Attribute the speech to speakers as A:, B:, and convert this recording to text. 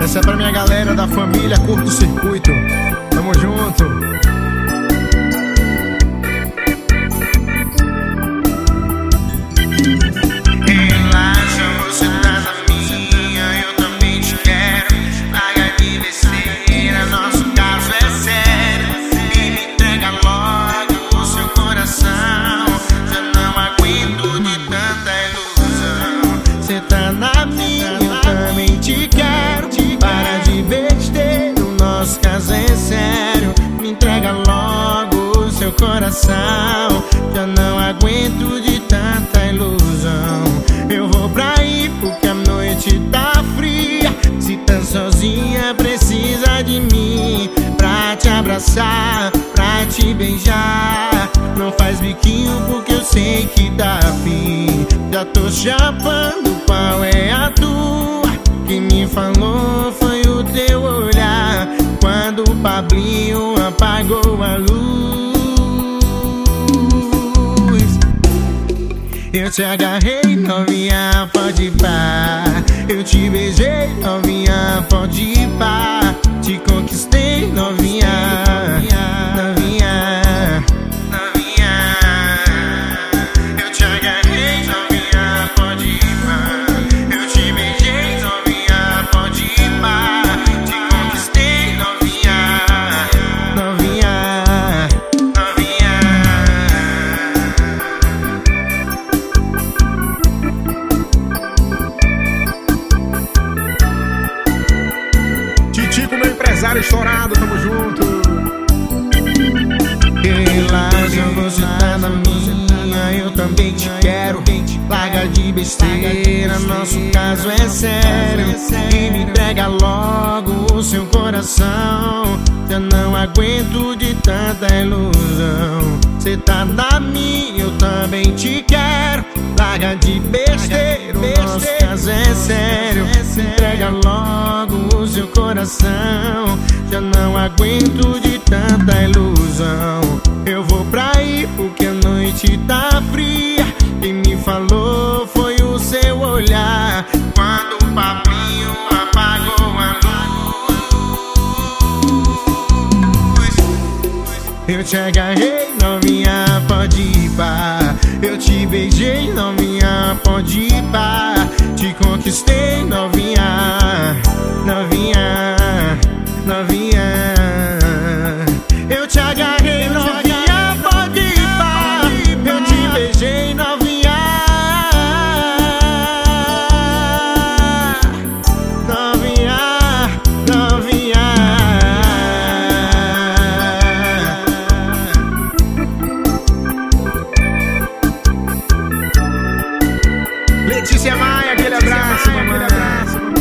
A: Essa é pra minha galera da família Curto Circuito. Tamo junto.
B: Coração. Já não aguento de tanta ilusão.
A: Eu vou pra aí porque a noite tá fria. Se tá sozinha, precisa de mim. Pra te abraçar, pra te beijar. Não faz biquinho porque eu sei que tá afim. Já tô chapando, qual é a tua? Quem me falou foi o teu olhar. Quando o Pablinho apagou a luz. Eu te agarrei, novinha, pode pá. Eu te beijei, novinha, pode pá. Empresário estourado, tamo junto. Relaxa, você tá na minha, eu também te quero. Larga de besteira, nosso caso é sério. E me entrega logo o seu coração. Já não aguento de tanta ilusão. Cê tá na minha, eu também te quero. Larga de besteira, nosso caso é sério. Coração. Já não aguento de tanta ilusão. Eu vou pra aí porque a noite tá fria. Quem me falou foi o seu olhar.
B: Quando o papinho apagou a luz.
A: Eu te agarrei, novinha, pode ir pá. Eu te beijei, novinha, pode ir pá. Letícia Maia, aquele abraço, mamãe. Aquele abraço, mamãe.